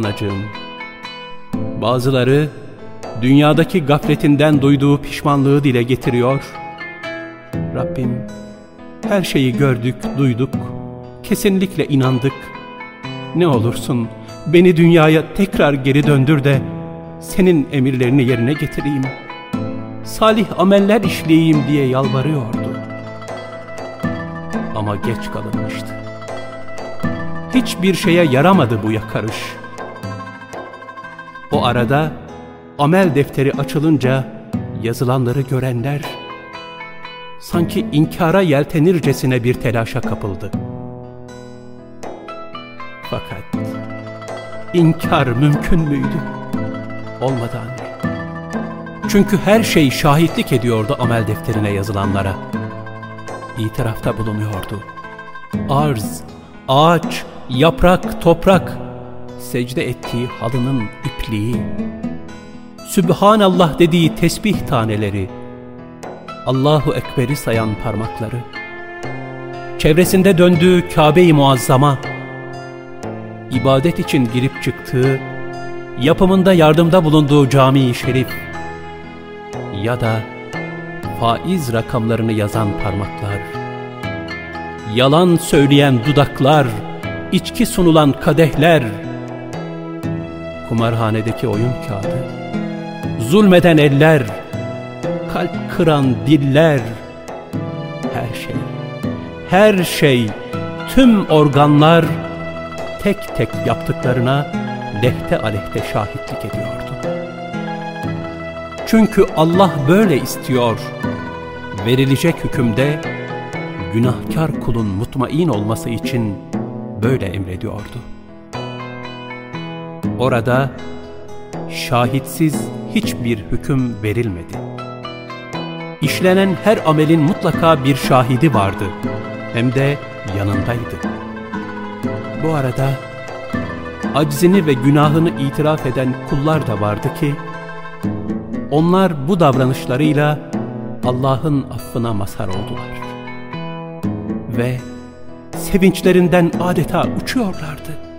anacığım. Bazıları dünyadaki gafletinden duyduğu pişmanlığı dile getiriyor. Rabbim her şeyi gördük, duyduk, kesinlikle inandık. Ne olursun beni dünyaya tekrar geri döndür de senin emirlerini yerine getireyim. Salih ameller işleyeyim diye yalvarıyordu. Ama geç kalınmıştı. Hiçbir şeye yaramadı bu yakarış. Arada amel defteri açılınca yazılanları görenler sanki inkara yeltenircesine bir telaşa kapıldı. Fakat inkar mümkün müydü? Olmadı anne. Çünkü her şey şahitlik ediyordu amel defterine yazılanlara. İtirafta bulunuyordu. Arz, ağaç, yaprak, toprak, secde ettiği halının ipliği, Sübhanallah dediği tesbih taneleri, Allahu Ekber'i sayan parmakları, çevresinde döndüğü Kabe-i Muazzama, ibadet için girip çıktığı, yapımında yardımda bulunduğu cami-i şerif ya da faiz rakamlarını yazan parmaklar, yalan söyleyen dudaklar, içki sunulan kadehler, kumarhanedeki oyun kağıdı, zulmeden eller, kalp kıran diller, her şey, her şey, tüm organlar tek tek yaptıklarına lehte aleyhte şahitlik ediyordu. Çünkü Allah böyle istiyor. Verilecek hükümde günahkar kulun mutmain olması için böyle emrediyordu. Orada şahitsiz hiçbir hüküm verilmedi. İşlenen her amelin mutlaka bir şahidi vardı. Hem de yanındaydı. Bu arada aczini ve günahını itiraf eden kullar da vardı ki, onlar bu davranışlarıyla Allah'ın affına mazhar oldular. Ve sevinçlerinden adeta uçuyorlardı.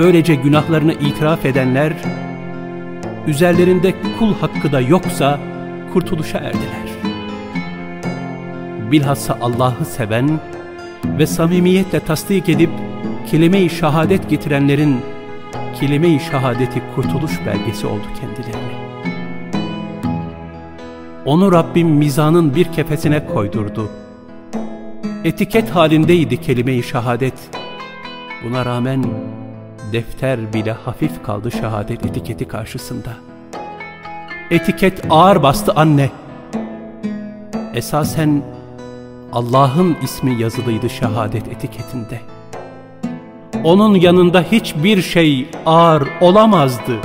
Böylece günahlarını itiraf edenler, üzerlerinde kul hakkı da yoksa kurtuluşa erdiler. Bilhassa Allah'ı seven ve samimiyetle tasdik edip kelime-i şehadet getirenlerin kelime-i şehadeti kurtuluş belgesi oldu kendilerine. Onu Rabbim mizanın bir kefesine koydurdu. Etiket halindeydi kelime-i şehadet. Buna rağmen defter bile hafif kaldı şehadet etiketi karşısında. Etiket ağır bastı anne. Esasen Allah'ın ismi yazılıydı şehadet etiketinde. Onun yanında hiçbir şey ağır olamazdı.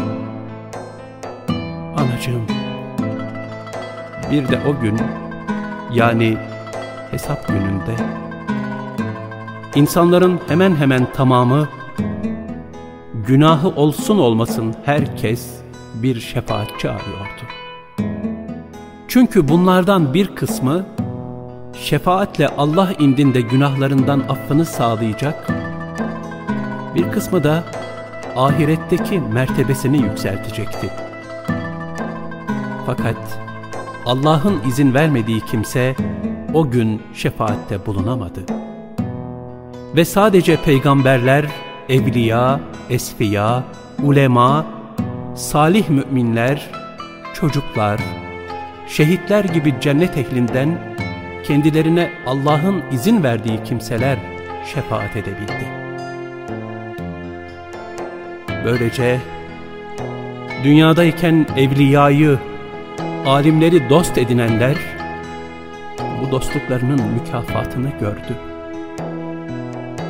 Anacığım, bir de o gün, yani hesap gününde, insanların hemen hemen tamamı, günahı olsun olmasın herkes bir şefaatçi arıyordu. Çünkü bunlardan bir kısmı, şefaatle Allah indinde günahlarından affını sağlayacak, bir kısmı da ahiretteki mertebesini yükseltecekti. Fakat Allah'ın izin vermediği kimse o gün şefaatte bulunamadı. Ve sadece peygamberler, evliya, esfiya, ulema, salih müminler, çocuklar, şehitler gibi cennet ehlinden kendilerine Allah'ın izin verdiği kimseler şefaat edebildi. Böylece dünyadayken evliyayı, alimleri dost edinenler bu dostluklarının mükafatını gördü.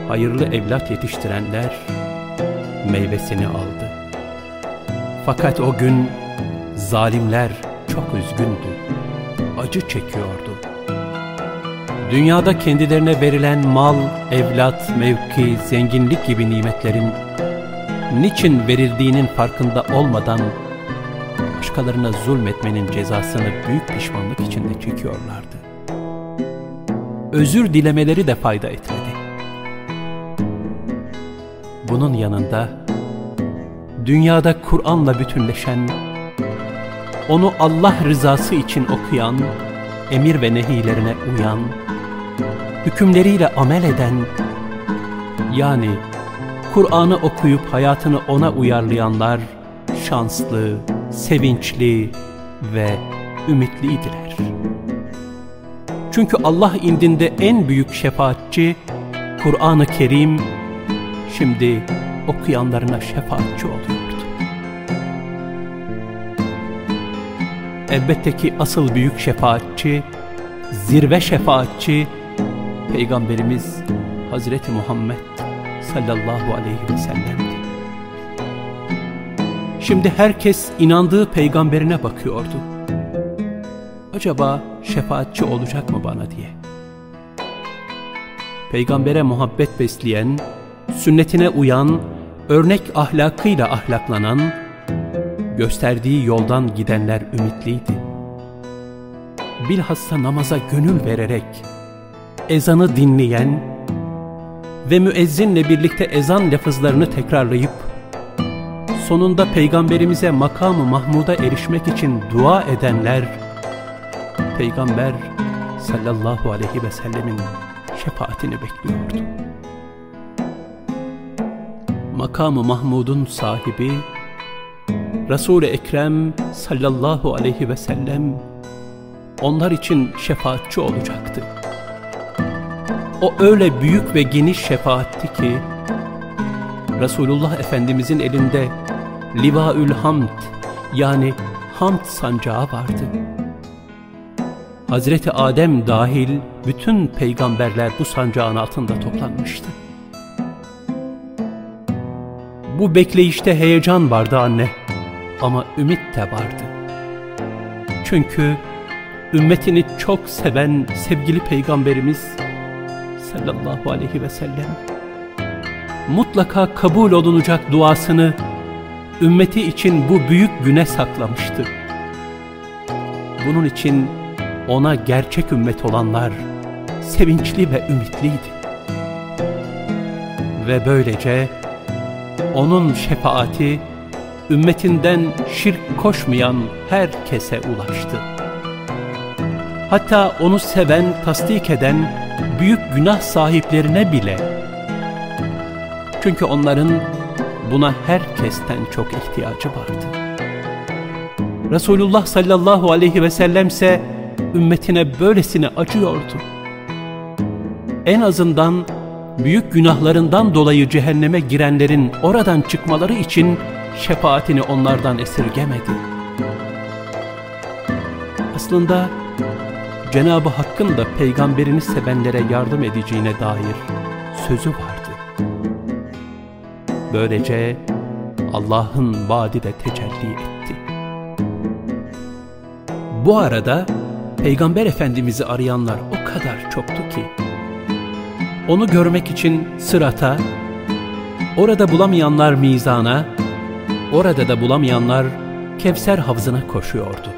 Hayırlı evlat yetiştirenler meyvesini aldı. Fakat o gün zalimler çok üzgündü, acı çekiyordu. Dünyada kendilerine verilen mal, evlat, mevki, zenginlik gibi nimetlerin niçin verildiğinin farkında olmadan başkalarına zulmetmenin cezasını büyük pişmanlık içinde çekiyorlardı. Özür dilemeleri de fayda etmedi. Bunun yanında dünyada Kur'an'la bütünleşen, onu Allah rızası için okuyan, emir ve nehilerine uyan, hükümleriyle amel eden, yani Kur'an'ı okuyup hayatını ona uyarlayanlar şanslı, sevinçli ve ümitliydiler. Çünkü Allah indinde en büyük şefaatçi Kur'an-ı Kerim şimdi okuyanlarına şefaatçi oluyordu. Elbette ki asıl büyük şefaatçi, zirve şefaatçi Peygamberimiz Hazreti Muhammed sallallahu aleyhi ve sellem'di. Şimdi herkes inandığı peygamberine bakıyordu. Acaba şefaatçi olacak mı bana diye. Peygambere muhabbet besleyen, sünnetine uyan, örnek ahlakıyla ahlaklanan, gösterdiği yoldan gidenler ümitliydi. Bilhassa namaza gönül vererek, ezanı dinleyen ve müezzinle birlikte ezan lafızlarını tekrarlayıp, sonunda Peygamberimize makamı Mahmud'a erişmek için dua edenler, Peygamber sallallahu aleyhi ve sellemin şefaatini bekliyordu. Makamı Mahmud'un sahibi, Resul-i Ekrem sallallahu aleyhi ve sellem onlar için şefaatçi olacaktı. O öyle büyük ve geniş şefaatti ki Resulullah Efendimizin elinde Livaül Hamd yani Hamd sancağı vardı. Hazreti Adem dahil bütün peygamberler bu sancağın altında toplanmıştı. Bu bekleyişte heyecan vardı anne ama ümit de vardı. Çünkü ümmetini çok seven sevgili peygamberimiz sallallahu aleyhi ve sellem mutlaka kabul olunacak duasını ümmeti için bu büyük güne saklamıştı. Bunun için ona gerçek ümmet olanlar sevinçli ve ümitliydi. Ve böylece onun şefaati ümmetinden şirk koşmayan herkese ulaştı. Hatta onu seven, tasdik eden büyük günah sahiplerine bile. Çünkü onların buna herkesten çok ihtiyacı vardı. Resulullah sallallahu aleyhi ve sellem ise ümmetine böylesine acıyordu. En azından büyük günahlarından dolayı cehenneme girenlerin oradan çıkmaları için şefaatini onlardan esirgemedi. Aslında Cenab-ı Hakk'ın da peygamberini sevenlere yardım edeceğine dair sözü vardı. Böylece Allah'ın vaadi de tecelli etti. Bu arada Peygamber Efendimiz'i arayanlar o kadar çoktu ki, onu görmek için sırata, orada bulamayanlar mizana, orada da bulamayanlar Kevser havzına koşuyordu.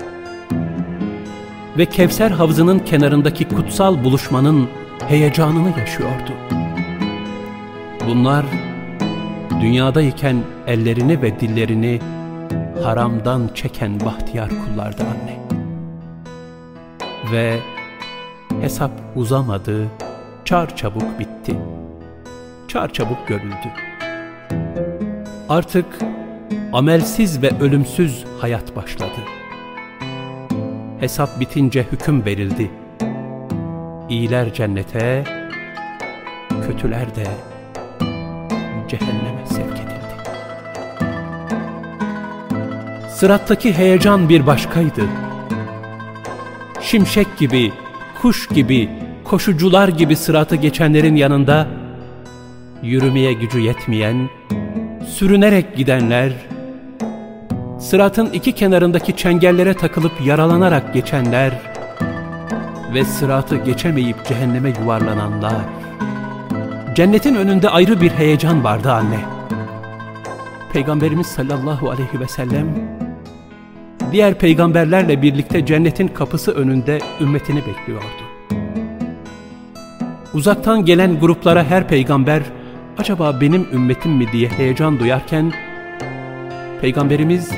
Ve Kevser havzının kenarındaki kutsal buluşmanın heyecanını yaşıyordu. Bunlar dünyadayken ellerini ve dillerini haramdan çeken bahtiyar kullardı anne. Ve hesap uzamadı, çar çabuk bitti. Çar çabuk görüldü. Artık amelsiz ve ölümsüz hayat başladı. Hesap bitince hüküm verildi. İyiler cennete, kötüler de cehenneme sevk edildi. Sırattaki heyecan bir başkaydı. Şimşek gibi, kuş gibi, koşucular gibi sıratı geçenlerin yanında yürümeye gücü yetmeyen, sürünerek gidenler, sıratın iki kenarındaki çengellere takılıp yaralanarak geçenler ve sıratı geçemeyip cehenneme yuvarlananlar. Cennetin önünde ayrı bir heyecan vardı anne. Peygamberimiz sallallahu aleyhi ve sellem diğer peygamberlerle birlikte cennetin kapısı önünde ümmetini bekliyordu. Uzaktan gelen gruplara her peygamber acaba benim ümmetim mi diye heyecan duyarken Peygamberimiz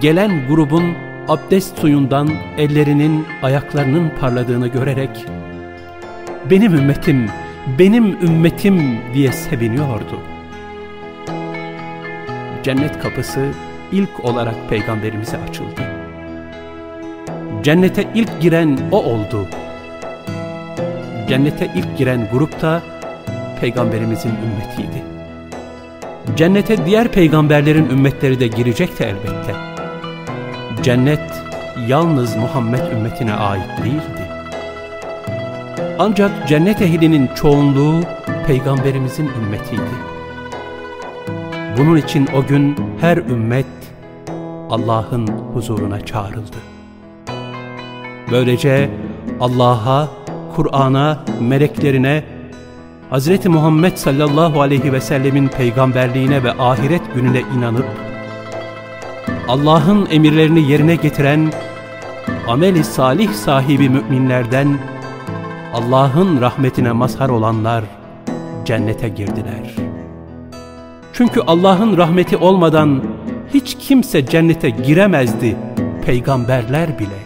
gelen grubun abdest suyundan ellerinin, ayaklarının parladığını görerek benim ümmetim, benim ümmetim diye seviniyordu. Cennet kapısı ilk olarak peygamberimize açıldı. Cennete ilk giren o oldu. Cennete ilk giren grup da peygamberimizin ümmetiydi. Cennete diğer peygamberlerin ümmetleri de girecekti elbette. Cennet yalnız Muhammed ümmetine ait değildi. Ancak cennet ehlinin çoğunluğu peygamberimizin ümmetiydi. Bunun için o gün her ümmet Allah'ın huzuruna çağrıldı. Böylece Allah'a, Kur'an'a, meleklerine, Hz. Muhammed sallallahu aleyhi ve sellemin peygamberliğine ve ahiret gününe inanıp, Allah'ın emirlerini yerine getiren, ameli salih sahibi müminlerden, Allah'ın rahmetine mazhar olanlar cennete girdiler. Çünkü Allah'ın rahmeti olmadan hiç kimse cennete giremezdi, peygamberler bile.''